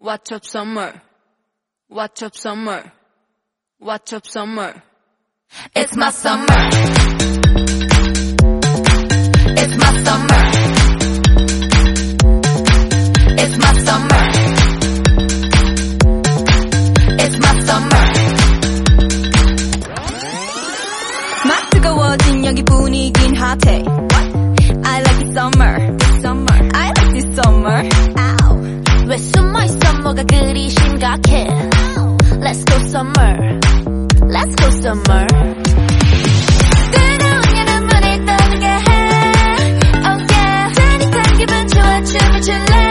Watch up summer. Watch up summer. Watch up summer. It's my summer. It's my summer. It's my summer. It's my summer. 막 뜨거워진 여기 분위긴 핫해 I like it summer summer 뭐가 그리 심각해? Let's go summer. Let's go summer. 뜨거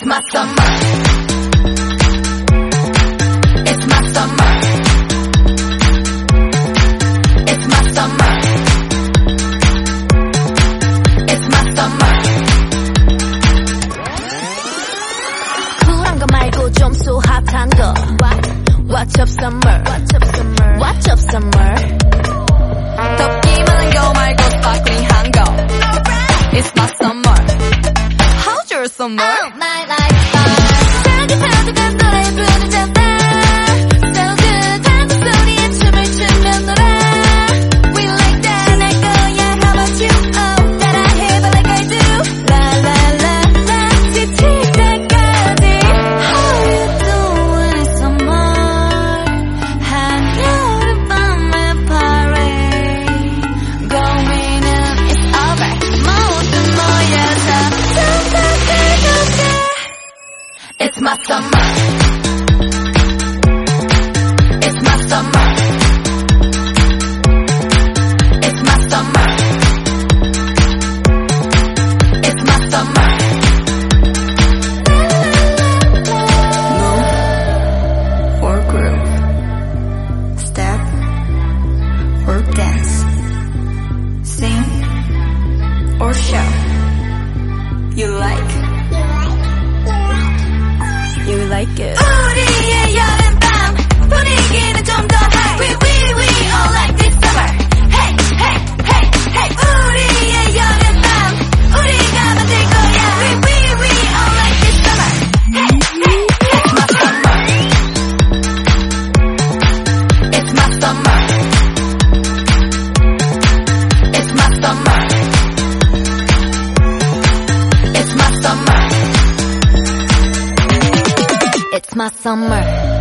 It's my summer. It's my summer. It's my summer. It's my summer. 쿨한 거 말고 좀 소핫한 거. Watch up summer. Watch up summer. Watch up summer. 덥기만 한 거 말고 sparkling한 거 It's my summer How's your summer? It's my summer. It's my summer. It's my summer. It's my summer. Move or groove Step or dance Sing or shout like it 우리의 여름밤 분위기는 좀 더 high. We we we all like this summer. Hey hey hey hey. 우리의 여름밤 우리가 만들 거야. We we we all like this summer. Hey hey. It's my summer. It's my summer. It's my summer. It's my summer. It's my summer.